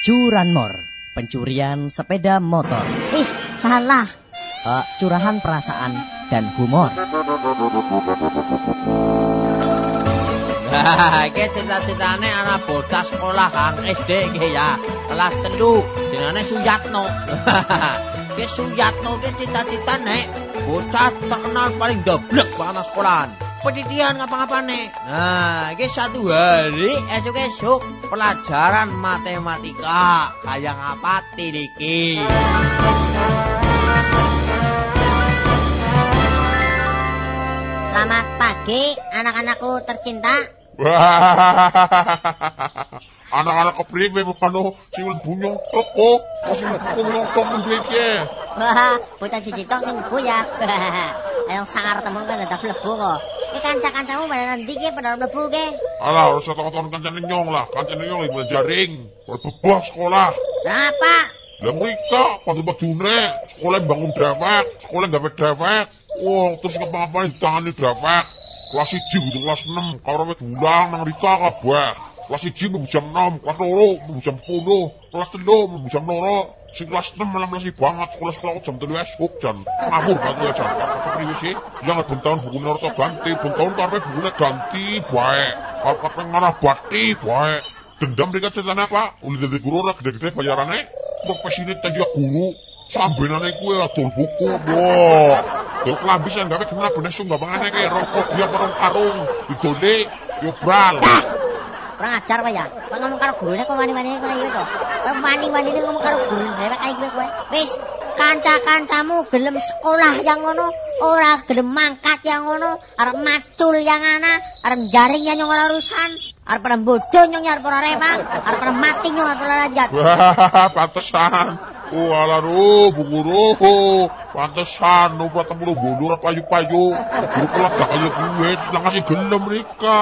Curanmor, pencurian sepeda motor. Ih, salah. Uh, curahan perasaan dan humor. Nah, iki cita-citane anak bocah sekolah Kang SD iki ya. Kelas telu, jenenge Suyatno. Ki Suyatno ki cita-citane bocah terkenal paling goblok banget sekolahan. Pendidikan ngapa-ngapane. Nah, iki satu hari esuk-esuk pelajaran matematika. Kayak ngapa iki? Selamat pagi, anak-anakku tercinta. Anak-anak kepriwe bukan sing mlebu nyongkok kok. Masih mlebu nyongkok mriki. Wah, bocah siji tok sing mlebu ya. Ayo sangar temen kan dadak mlebu kok. Iki kanca-kancamu pada nanti ki pada mlebu ke. Alah, harus takon kancane nyong lah. Kancane nyong lagi jaring. Berbebah sekolah. Lah mereka pada badune sekolah bangun dewek, sekolah gawe dewek. Wah, terus ngapa-ngapain ditangani dewek. Kelas 1 gitu, kelas 6, karo wis diulang nang rika kabeh. Kelas 1 mlebu jam 6, kelas 2 mlebu jam 10, kelas 3 mlebu jam 0. Sing kelas 6 malah mlebu banget sekolah-sekolah jam 3 esuk jan ngawur banget ya jan. Priwe sih? Ya ben tahun buku ora ganti, ben tahun karepe bukune ganti bae. Karepe ngarah bati bae. Dendam mereka ceritanya apa? Uli dari guru ora gede-gede bayarannya. Profesine tadi guru. Sambenane kue adol buku, boh. Dol kelambi sing gawe kenapa nesung gabangane kayak rokok dia perong karung. Idole yo bral. Kurang ajar kowe ya. Kok ngomong karo gurune kok wani-wani kono iki to. Kowe wani-wani ngomong karo guru dewek kae kowe kowe. Wis kanca-kancamu gelem sekolah yang ngono, ora gelem mangkat yang ngono, arep macul yang ana, arep jaring yang ora urusan, arep pada bodoh nyong arep ora rewang, arep pada mati nyong arep ora lanjut. Wah, pantesan. Oh, ala ru, bu guru. Pantesan, nu ketemu lu bodoh ora payu-payu. Guru kelak gak kaya gue, sedang kasih gelem mereka.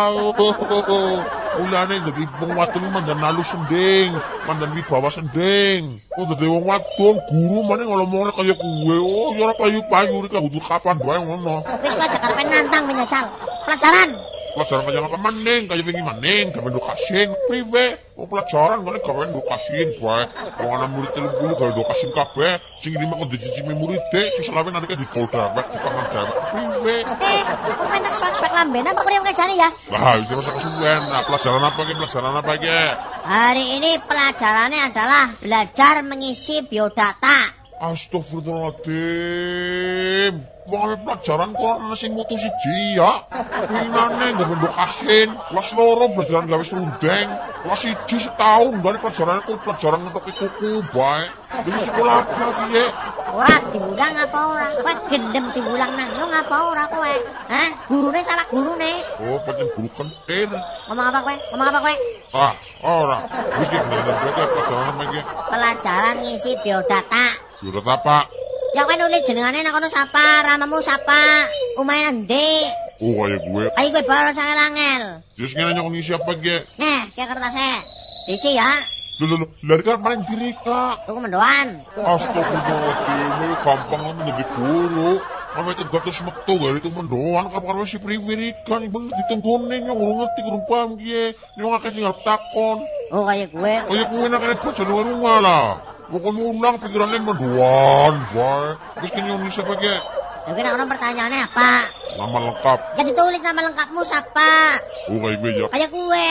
Ulane jadi wong wadon mandan nalu sending, mandan wibawa sending. Oh, dadi wong wadon guru mana ngomongnya kaya gue. Oh, ya ora payu-payu rika butuh kapan bae ngono. Wis aja karepe nantang menyesal. Pelajaran. Pelajaran kaya apa maning, kaya wingi maning, gawe edukasin, priwe. Oh, pelajaran ngene gawe edukasin bae. Wong ana murid 30 gawe edukasin kabeh, sing lima kok dicicipi murid sing selawe nanti di polda, mek di pangan dewek. Eh, kok pentas swag-swag lamben apa kowe yang jane ya? Lah, itu kesuwen. Nah, pelajaran apa iki? Pelajaran apa iki? Hari ini pelajarannya adalah belajar mengisi biodata. Astagfirullahaladzim. Ame pelajaran kok ana sing mutu siji ya. Pinane gawe edukasin, kelas loro pelajaran gawe serundeng, kelas siji setahun gawe pelajaran kok pelajaran ngetok kuku bae. Wis sekolah apa piye? Wah, diulang apa ora? Kowe gendem diulang nang yo ngapa ora kowe? Hah? Gurune salah gurune. Oh, pancen guru kentir. Ngomong apa kowe? Ngomong apa kowe? Ah, ora. Wis iki bener berarti pelajaran apa iki? Pelajaran ngisi biodata. Yaudah apa? Ya kowe nulis jenengane nang kono sapa, ramamu sapa, umahe endi? Oh, kayak gue. Ayo kowe baru sange angel. Terus ngene nyok ngisi apa iki? Nih, kayak kertasnya. Isi ya. Lho lho lho, lari kan paling diri kak. Tunggu mendoan. Astagfirullahaladzim, ini gampang kan menjadi guru. Kami itu gak terus metu gak itu mendoan, karena si priwirikan, bang ditungguin yang ngurung ngerti kurang paham gie, yang ngakak sih ngerti takon. Oh kayak gue. Oh ya gue nak kena baca luar rumah lah. Pokoknya ulang pikirannya mendoan, baik. Terus kini yang bisa pakai Mungkin orang pertanyaannya apa? nama lengkap. Ya ditulis nama lengkapmu siapa? Oh kayak gue ya. Kayak gue.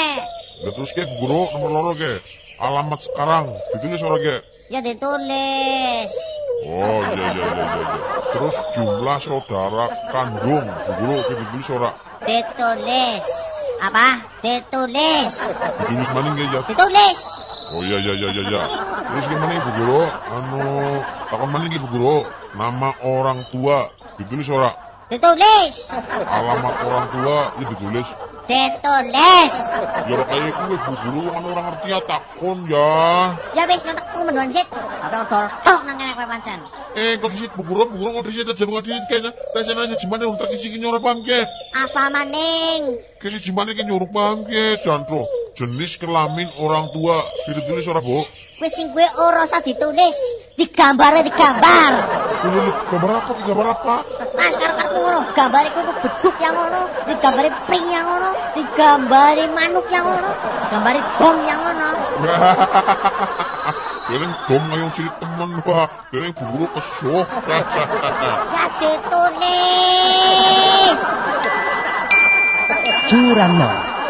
Dan terus kayak guru nomor loro ke. Alamat sekarang, ditulis orang ke. Ya ditulis. Oh iya iya iya iya. iya. Terus jumlah saudara kandung, Bu guru ditulis ora. Ditulis. Apa? Ditulis. Ditulis mana nggak ya? Ditulis. Oh iya iya iya iya. iya. Terus gimana ibu guru? Anu, takon mana ibu guru? Nama orang tua ditulis ora? Ditulis. Alamat orang tua ya ditulis. Ditulis. Ya ora kayak gue ibu guru kan orang ngerti ya takon ya. Ya wis nyotek tuh mendoan sit. Tapi odol tok nang kowe pancen. Eh kok disit bu guru, bu guru kok disit aja nggak disit kayaknya. Tasnya aja gimana untuk isi nyuruh paham ke? Apa maning? Kisi gimana ke nyuruh paham ke? Jantro. Jenis kelamin orang tua ditulis ora bu? Wis sing gue ora usah ditulis. Digambare digambar. Lho, lho, gambar apa? Gambar apa? Mas karo karepmu ngono, gambare kuwi beduk yang ngono, digambari pring yang ngono, digambari manuk yang ngono, digambari bom yang ngono. dereng dom ngayong cilik temen wah dereng buru kesuh Ya ditunis. Curanmor,